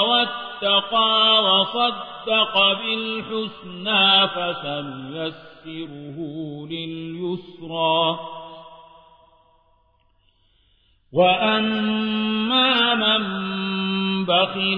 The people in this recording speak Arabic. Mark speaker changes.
Speaker 1: واتقى وصدق بالحسنى فسنيسره لليسرى. وأما من بخل